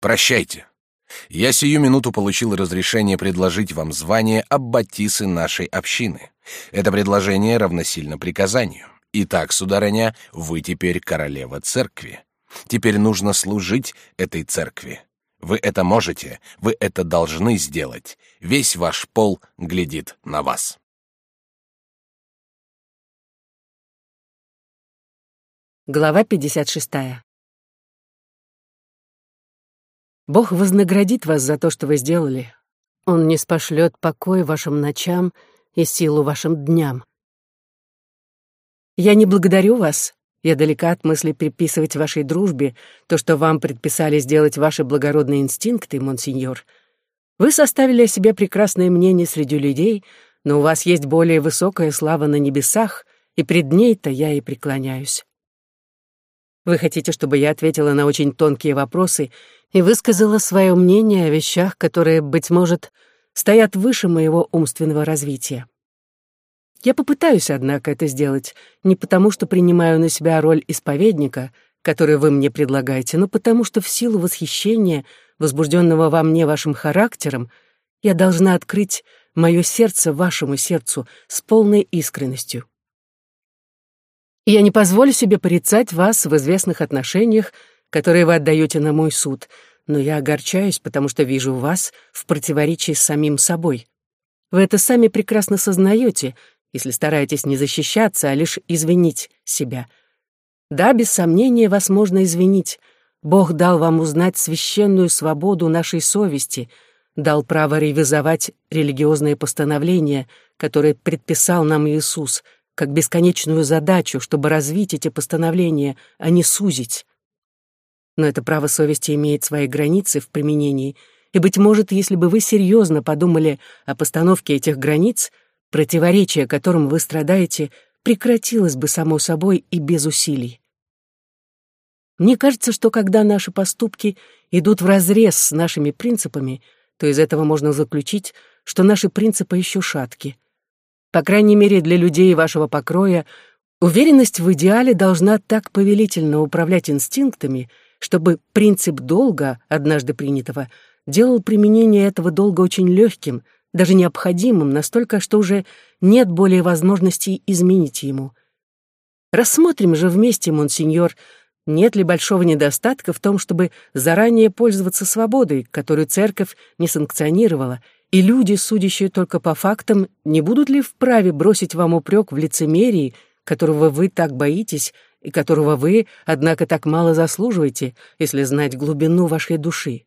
Прощайте. Я сию минуту получил разрешение предложить вам звание аббатисы нашей общины. Это предложение равносильно приказанию. Итак, сударыня, вы теперь королева церкви. Теперь нужно служить этой церкви. Вы это можете, вы это должны сделать. Весь ваш пол глядит на вас. Глава 56. Бог вознаградит вас за то, что вы сделали. Он не спошлет покой вашим ночам и силу вашим дням. Я не благодарю вас. Я далека от мысли приписывать вашей дружбе то, что вам предписали сделать ваши благородные инстинкты, монсеньор. Вы составили о себе прекрасное мнение среди людей, но у вас есть более высокая слава на небесах, и пред ней-то я и преклоняюсь. Вы хотите, чтобы я ответила на очень тонкие вопросы и высказала свое мнение о вещах, которые, быть может, стоят выше моего умственного развития. Я попытаюсь, однако, это сделать не потому, что принимаю на себя роль исповедника, который вы мне предлагаете, но потому что в силу восхищения, возбужденного во мне вашим характером, я должна открыть мое сердце вашему сердцу с полной искренностью я не позволю себе порицать вас в известных отношениях, которые вы отдаете на мой суд, но я огорчаюсь, потому что вижу вас в противоречии с самим собой. Вы это сами прекрасно сознаете, если стараетесь не защищаться, а лишь извинить себя. Да, без сомнения, вас можно извинить. Бог дал вам узнать священную свободу нашей совести, дал право ревизовать религиозные постановления, которые предписал нам Иисус — как бесконечную задачу, чтобы развить эти постановления, а не сузить. Но это право совести имеет свои границы в применении, и, быть может, если бы вы серьезно подумали о постановке этих границ, противоречие, которым вы страдаете, прекратилось бы само собой и без усилий. Мне кажется, что когда наши поступки идут вразрез с нашими принципами, то из этого можно заключить, что наши принципы еще шатки — по крайней мере, для людей вашего покроя уверенность в идеале должна так повелительно управлять инстинктами, чтобы принцип долга, однажды принятого, делал применение этого долга очень легким, даже необходимым, настолько, что уже нет более возможности изменить ему. Рассмотрим же вместе, монсеньор, нет ли большого недостатка в том, чтобы заранее пользоваться свободой, которую церковь не санкционировала, и люди, судящие только по фактам, не будут ли вправе бросить вам упрек в лицемерии, которого вы так боитесь и которого вы, однако, так мало заслуживаете, если знать глубину вашей души?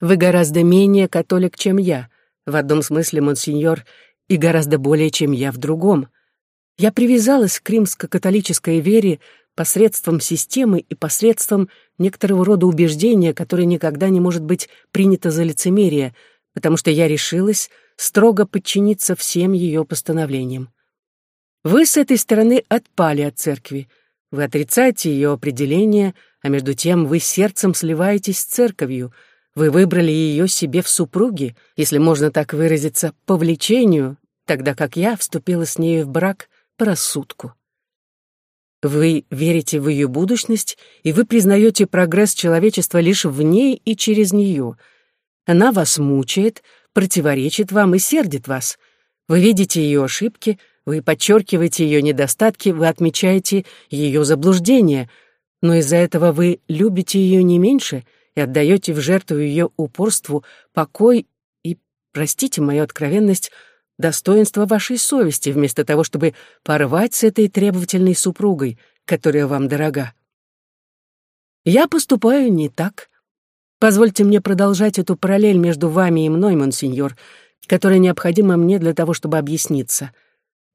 Вы гораздо менее католик, чем я, в одном смысле, монсеньор, и гораздо более, чем я в другом. Я привязалась к римско-католической вере посредством системы и посредством некоторого рода убеждения, которое никогда не может быть принято за лицемерие — потому что я решилась строго подчиниться всем ее постановлениям. Вы с этой стороны отпали от церкви, вы отрицаете ее определение, а между тем вы сердцем сливаетесь с церковью, вы выбрали ее себе в супруги, если можно так выразиться, по влечению, тогда как я вступила с нею в брак по рассудку. Вы верите в ее будущность, и вы признаете прогресс человечества лишь в ней и через нее — она вас мучает, противоречит вам и сердит вас. Вы видите ее ошибки, вы подчеркиваете ее недостатки, вы отмечаете ее заблуждения, но из-за этого вы любите ее не меньше и отдаете в жертву ее упорству покой и, простите мою откровенность, достоинство вашей совести, вместо того, чтобы порвать с этой требовательной супругой, которая вам дорога. Я поступаю не так. Позвольте мне продолжать эту параллель между вами и мной, монсеньор, которая необходима мне для того, чтобы объясниться.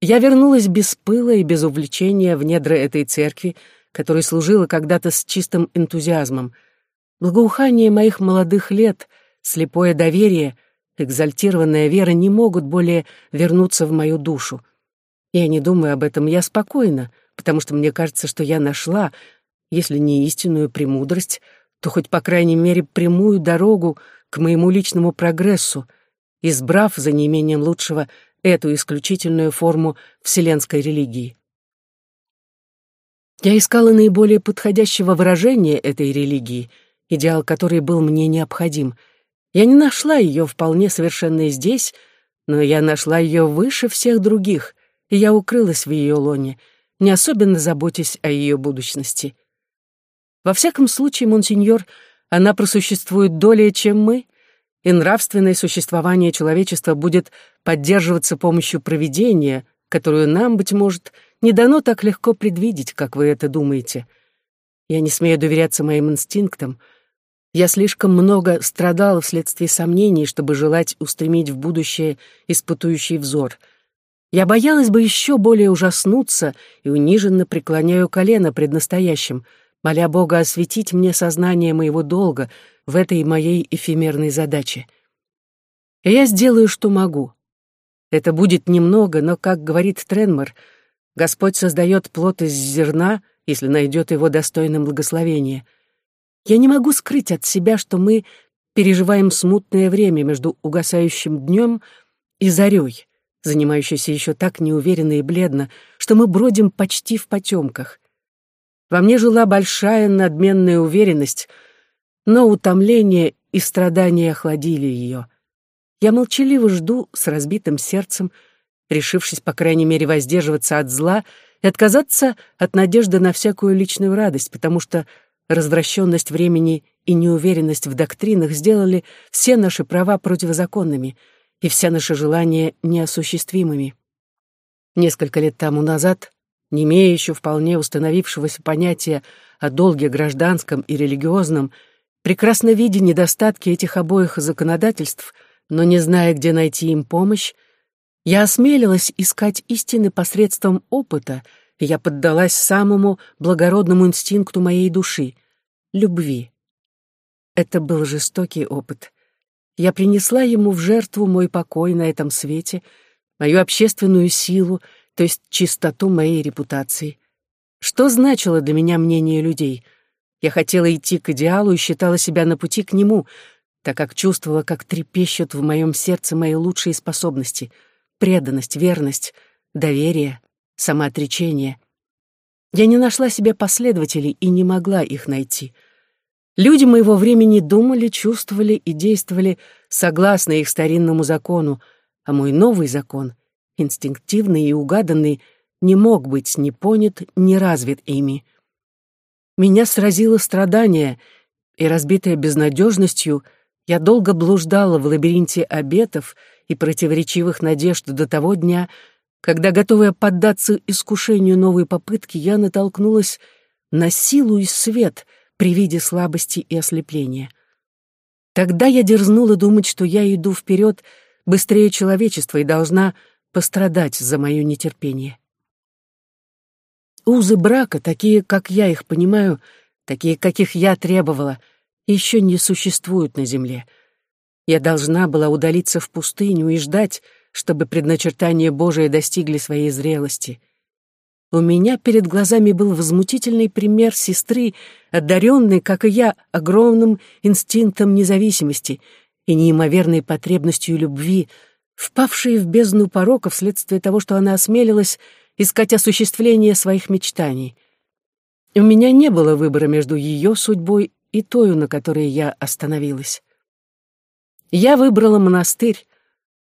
Я вернулась без пыла и без увлечения в недра этой церкви, которая служила когда-то с чистым энтузиазмом. Благоухание моих молодых лет, слепое доверие, экзальтированная вера не могут более вернуться в мою душу. Я не думаю об этом, я спокойна, потому что мне кажется, что я нашла, если не истинную премудрость, то хоть, по крайней мере, прямую дорогу к моему личному прогрессу, избрав за неимением лучшего эту исключительную форму вселенской религии. Я искала наиболее подходящего выражения этой религии, идеал который был мне необходим. Я не нашла ее вполне совершенной здесь, но я нашла ее выше всех других, и я укрылась в ее лоне, не особенно заботясь о ее будущности. Во всяком случае, монсеньор, она просуществует долее, чем мы, и нравственное существование человечества будет поддерживаться помощью провидения, которую нам, быть может, не дано так легко предвидеть, как вы это думаете. Я не смею доверяться моим инстинктам. Я слишком много страдала вследствие сомнений, чтобы желать устремить в будущее испытующий взор. Я боялась бы еще более ужаснуться и униженно преклоняю колено пред настоящим, моля Бога осветить мне сознание моего долга — в этой моей эфемерной задаче. И я сделаю, что могу. Это будет немного, но, как говорит Тренмор, Господь создает плод из зерна, если найдет его достойным благословения. Я не могу скрыть от себя, что мы переживаем смутное время между угасающим днем и зарей, занимающейся еще так неуверенно и бледно, что мы бродим почти в потемках. Во мне жила большая надменная уверенность — но утомление и страдания охладили ее. Я молчаливо жду с разбитым сердцем, решившись, по крайней мере, воздерживаться от зла и отказаться от надежды на всякую личную радость, потому что развращенность времени и неуверенность в доктринах сделали все наши права противозаконными и все наши желания неосуществимыми. Несколько лет тому назад, не имея еще вполне установившегося понятия о долге гражданском и религиозном, прекрасно видя недостатки этих обоих законодательств, но не зная, где найти им помощь, я осмелилась искать истины посредством опыта, и я поддалась самому благородному инстинкту моей души — любви. Это был жестокий опыт. Я принесла ему в жертву мой покой на этом свете, мою общественную силу, то есть чистоту моей репутации. Что значило для меня мнение людей — я хотела идти к идеалу и считала себя на пути к нему, так как чувствовала, как трепещут в моем сердце мои лучшие способности — преданность, верность, доверие, самоотречение. Я не нашла себе последователей и не могла их найти. Люди моего времени думали, чувствовали и действовали согласно их старинному закону, а мой новый закон, инстинктивный и угаданный, не мог быть ни понят, ни развит ими. Меня сразило страдание, и, разбитая безнадежностью, я долго блуждала в лабиринте обетов и противоречивых надежд до того дня, когда, готовая поддаться искушению новой попытки, я натолкнулась на силу и свет при виде слабости и ослепления. Тогда я дерзнула думать, что я иду вперед быстрее человечества и должна пострадать за мое нетерпение. Узы брака, такие, как я их понимаю, такие, каких я требовала, еще не существуют на земле. Я должна была удалиться в пустыню и ждать, чтобы предначертания Божие достигли своей зрелости. У меня перед глазами был возмутительный пример сестры, одаренной, как и я, огромным инстинктом независимости и неимоверной потребностью любви, впавшей в бездну порока вследствие того, что она осмелилась искать осуществление своих мечтаний. У меня не было выбора между ее судьбой и тою, на которой я остановилась. Я выбрала монастырь,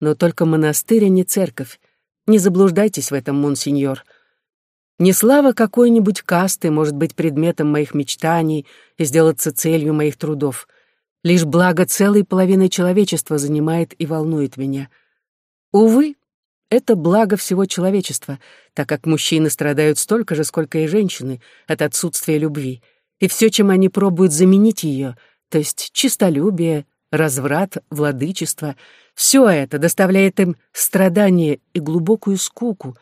но только монастырь, а не церковь. Не заблуждайтесь в этом, монсеньор. Не слава какой-нибудь касты может быть предметом моих мечтаний и сделаться целью моих трудов. Лишь благо целой половины человечества занимает и волнует меня. Увы, это благо всего человечества, так как мужчины страдают столько же, сколько и женщины от отсутствия любви. И все, чем они пробуют заменить ее, то есть чистолюбие, разврат, владычество, все это доставляет им страдания и глубокую скуку,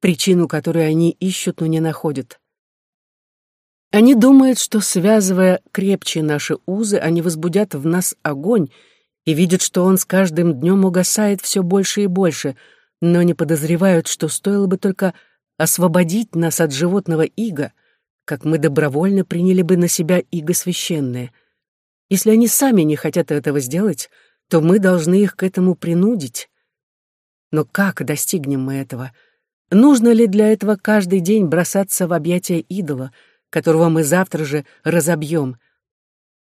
причину которой они ищут, но не находят. Они думают, что, связывая крепче наши узы, они возбудят в нас огонь и видят, что он с каждым днем угасает все больше и больше — но не подозревают, что стоило бы только освободить нас от животного ига, как мы добровольно приняли бы на себя иго священное. Если они сами не хотят этого сделать, то мы должны их к этому принудить. Но как достигнем мы этого? Нужно ли для этого каждый день бросаться в объятия идола, которого мы завтра же разобьем?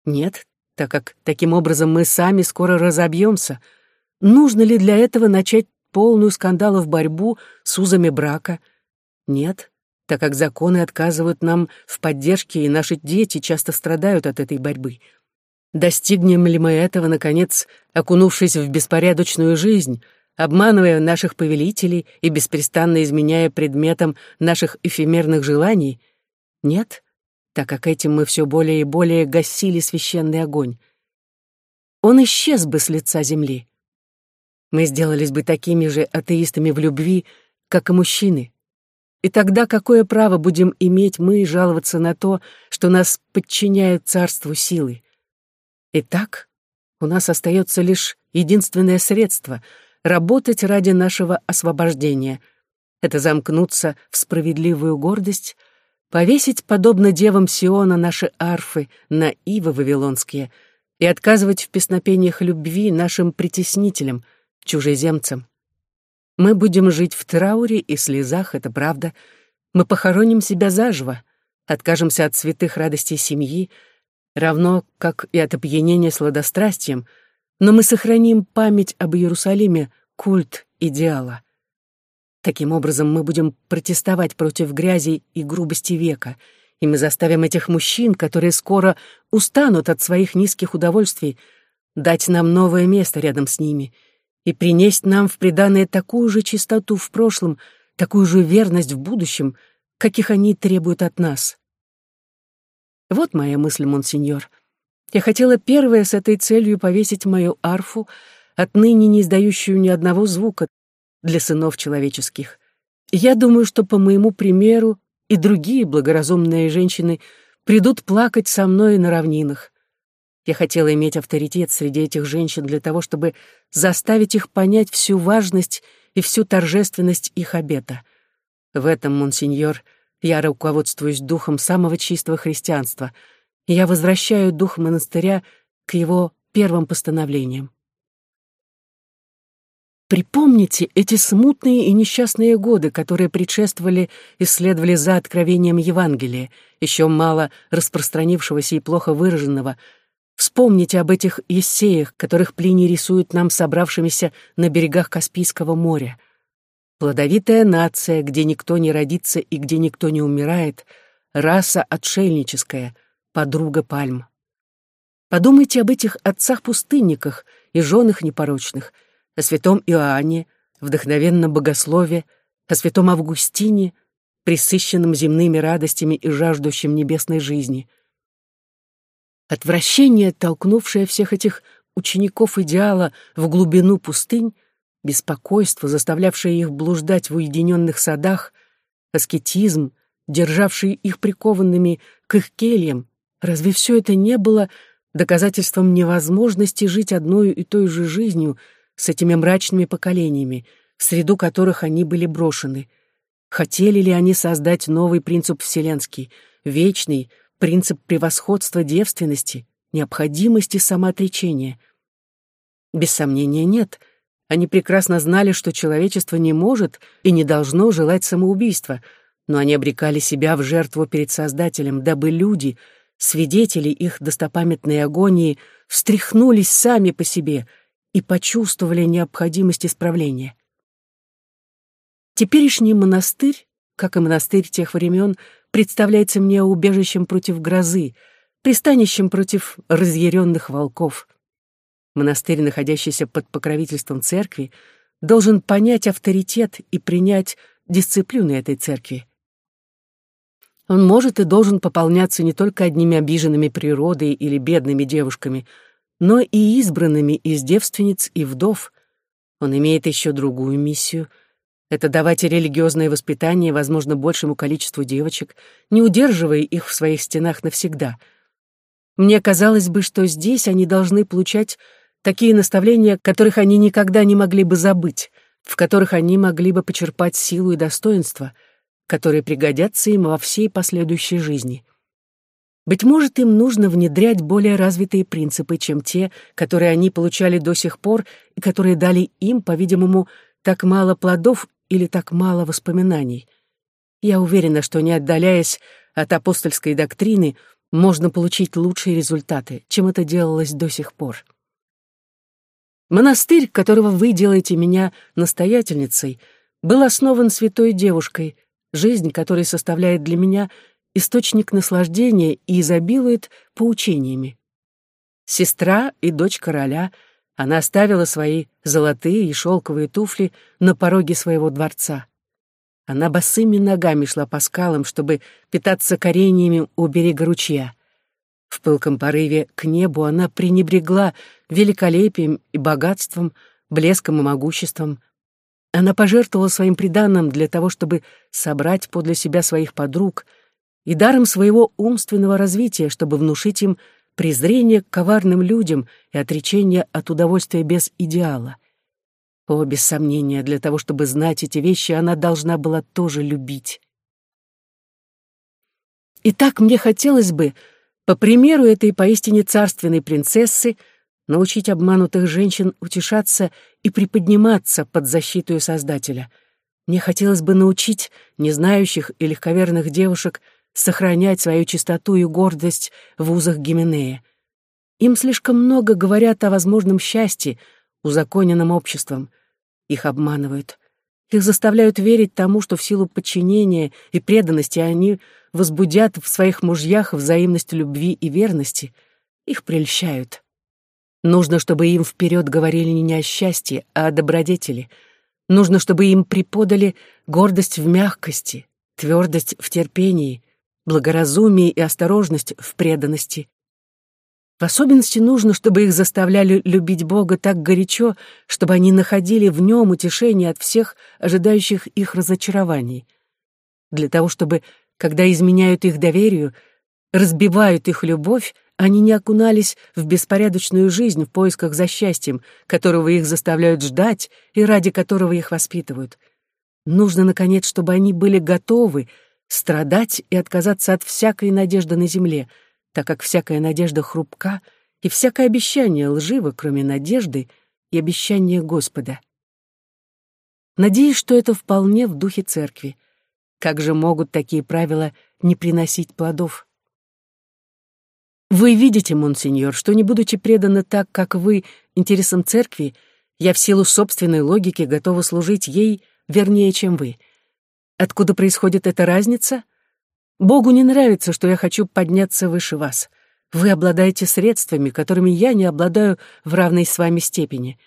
Нет, так как таким образом мы сами скоро разобьемся. Нужно ли для этого начать полную скандалов борьбу с узами брака? Нет, так как законы отказывают нам в поддержке, и наши дети часто страдают от этой борьбы. Достигнем ли мы этого, наконец, окунувшись в беспорядочную жизнь, обманывая наших повелителей и беспрестанно изменяя предметом наших эфемерных желаний? Нет, так как этим мы все более и более гасили священный огонь. Он исчез бы с лица земли. Мы сделались бы такими же атеистами в любви, как и мужчины. И тогда какое право будем иметь мы жаловаться на то, что нас подчиняют царству силы? Итак, у нас остается лишь единственное средство — работать ради нашего освобождения. Это замкнуться в справедливую гордость, повесить, подобно девам Сиона, наши арфы на ивы вавилонские и отказывать в песнопениях любви нашим притеснителям, чужеземцам. Мы будем жить в трауре и слезах, это правда. Мы похороним себя заживо, откажемся от святых радостей семьи, равно как и от опьянения сладострастием, но мы сохраним память об Иерусалиме, культ идеала. Таким образом, мы будем протестовать против грязи и грубости века, и мы заставим этих мужчин, которые скоро устанут от своих низких удовольствий, дать нам новое место рядом с ними — и принесть нам в приданное такую же чистоту в прошлом, такую же верность в будущем, каких они требуют от нас. Вот моя мысль, монсеньор. Я хотела первая с этой целью повесить мою арфу, отныне не издающую ни одного звука для сынов человеческих. Я думаю, что по моему примеру и другие благоразумные женщины придут плакать со мной на равнинах. Я хотела иметь авторитет среди этих женщин для того, чтобы заставить их понять всю важность и всю торжественность их обета. В этом, монсеньор, я руководствуюсь духом самого чистого христианства, и я возвращаю дух монастыря к его первым постановлениям. Припомните эти смутные и несчастные годы, которые предшествовали и следовали за откровением Евангелия, еще мало распространившегося и плохо выраженного, Вспомните об этих Ессеях, которых Плиний рисует нам собравшимися на берегах Каспийского моря. Плодовитая нация, где никто не родится и где никто не умирает, раса отшельническая, подруга пальм. Подумайте об этих отцах-пустынниках и женах непорочных, о святом Иоанне, вдохновенном богослове, о святом Августине, присыщенном земными радостями и жаждущем небесной жизни — Отвращение, толкнувшее всех этих учеников идеала в глубину пустынь, беспокойство, заставлявшее их блуждать в уединенных садах, аскетизм, державший их прикованными к их кельям, разве все это не было доказательством невозможности жить одной и той же жизнью с этими мрачными поколениями, в среду которых они были брошены? Хотели ли они создать новый принцип вселенский, вечный, принцип превосходства девственности, необходимости самоотречения. Без сомнения, нет. Они прекрасно знали, что человечество не может и не должно желать самоубийства, но они обрекали себя в жертву перед Создателем, дабы люди, свидетели их достопамятной агонии, встряхнулись сами по себе и почувствовали необходимость исправления. Теперешний монастырь, как и монастырь тех времен, представляется мне убежищем против грозы, пристанищем против разъяренных волков. Монастырь, находящийся под покровительством церкви, должен понять авторитет и принять дисциплину этой церкви. Он может и должен пополняться не только одними обиженными природой или бедными девушками, но и избранными из девственниц и вдов. Он имеет еще другую миссию — это давать религиозное воспитание, возможно, большему количеству девочек, не удерживая их в своих стенах навсегда. Мне казалось бы, что здесь они должны получать такие наставления, которых они никогда не могли бы забыть, в которых они могли бы почерпать силу и достоинство, которые пригодятся им во всей последующей жизни. Быть может, им нужно внедрять более развитые принципы, чем те, которые они получали до сих пор и которые дали им, по-видимому, так мало плодов или так мало воспоминаний. Я уверена, что, не отдаляясь от апостольской доктрины, можно получить лучшие результаты, чем это делалось до сих пор. Монастырь, которого вы делаете меня настоятельницей, был основан святой девушкой, жизнь которой составляет для меня источник наслаждения и изобилует поучениями. Сестра и дочь короля, она оставила свои золотые и шелковые туфли на пороге своего дворца. Она босыми ногами шла по скалам, чтобы питаться кореньями у берега ручья. В пылком порыве к небу она пренебрегла великолепием и богатством, блеском и могуществом. Она пожертвовала своим приданным для того, чтобы собрать подле себя своих подруг и даром своего умственного развития, чтобы внушить им презрение к коварным людям и отречение от удовольствия без идеала. О, без сомнения, для того, чтобы знать эти вещи, она должна была тоже любить. Итак, мне хотелось бы, по примеру этой поистине царственной принцессы, научить обманутых женщин утешаться и приподниматься под защиту Создателя. Мне хотелось бы научить незнающих и легковерных девушек сохранять свою чистоту и гордость в узах Гименея. Им слишком много говорят о возможном счастье, узаконенным обществом. Их обманывают. Их заставляют верить тому, что в силу подчинения и преданности они возбудят в своих мужьях взаимность любви и верности. Их прельщают. Нужно, чтобы им вперед говорили не о счастье, а о добродетели. Нужно, чтобы им преподали гордость в мягкости, твердость в терпении, благоразумие и осторожность в преданности. В особенности нужно, чтобы их заставляли любить Бога так горячо, чтобы они находили в нем утешение от всех ожидающих их разочарований. Для того, чтобы, когда изменяют их доверию, разбивают их любовь, они не окунались в беспорядочную жизнь в поисках за счастьем, которого их заставляют ждать и ради которого их воспитывают. Нужно, наконец, чтобы они были готовы страдать и отказаться от всякой надежды на земле, так как всякая надежда хрупка, и всякое обещание лживо, кроме надежды и обещания Господа. Надеюсь, что это вполне в духе церкви. Как же могут такие правила не приносить плодов? Вы видите, монсеньор, что не будучи предана так, как вы, интересам церкви, я в силу собственной логики готова служить ей вернее, чем вы. Откуда происходит эта разница? Богу не нравится, что я хочу подняться выше вас. Вы обладаете средствами, которыми я не обладаю в равной с вами степени.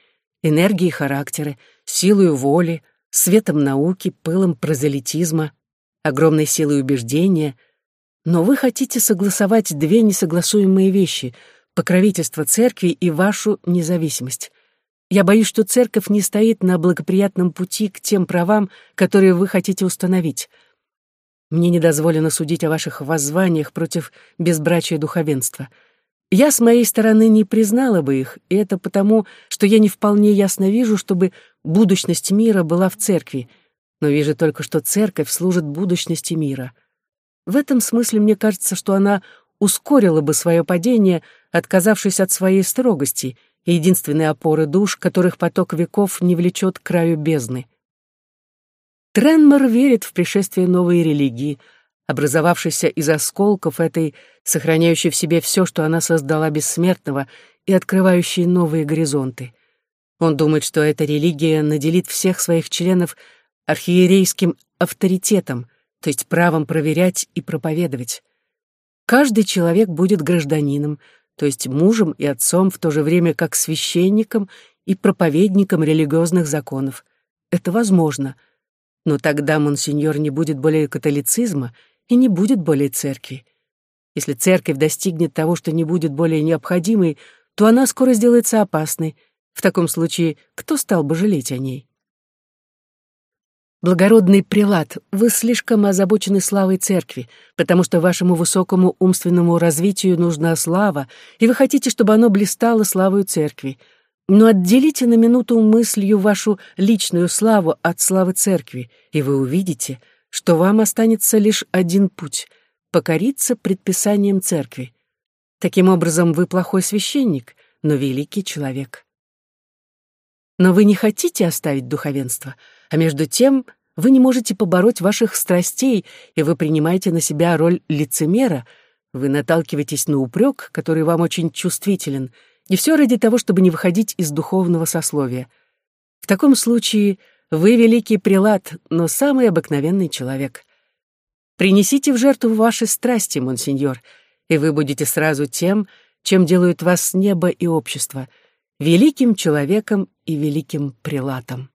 Энергией характера, силой воли, светом науки, пылом прозелитизма, огромной силой убеждения — но вы хотите согласовать две несогласуемые вещи — покровительство церкви и вашу независимость. Я боюсь, что церковь не стоит на благоприятном пути к тем правам, которые вы хотите установить. Мне не дозволено судить о ваших воззваниях против безбрачия духовенства. Я с моей стороны не признала бы их, и это потому, что я не вполне ясно вижу, чтобы будущность мира была в церкви, но вижу только, что церковь служит будущности мира — в этом смысле мне кажется, что она ускорила бы свое падение, отказавшись от своей строгости, единственной опоры душ, которых поток веков не влечет к краю бездны. Тренмор верит в пришествие новой религии, образовавшейся из осколков этой, сохраняющей в себе все, что она создала бессмертного и открывающей новые горизонты. Он думает, что эта религия наделит всех своих членов архиерейским авторитетом, то есть правом проверять и проповедовать. Каждый человек будет гражданином, то есть мужем и отцом в то же время как священником и проповедником религиозных законов. Это возможно. Но тогда монсеньор не будет более католицизма и не будет более церкви. Если церковь достигнет того, что не будет более необходимой, то она скоро сделается опасной. В таком случае кто стал бы жалеть о ней? Благородный прилад, вы слишком озабочены славой церкви, потому что вашему высокому умственному развитию нужна слава, и вы хотите, чтобы оно блистало славой церкви. Но отделите на минуту мыслью вашу личную славу от славы церкви, и вы увидите, что вам останется лишь один путь — покориться предписаниям церкви. Таким образом, вы плохой священник, но великий человек. Но вы не хотите оставить духовенство — а между тем вы не можете побороть ваших страстей, и вы принимаете на себя роль лицемера. Вы наталкиваетесь на упрек, который вам очень чувствителен, и все ради того, чтобы не выходить из духовного сословия. В таком случае вы великий прилад, но самый обыкновенный человек. Принесите в жертву ваши страсти, монсеньор, и вы будете сразу тем, чем делают вас небо и общество, великим человеком и великим прилатом.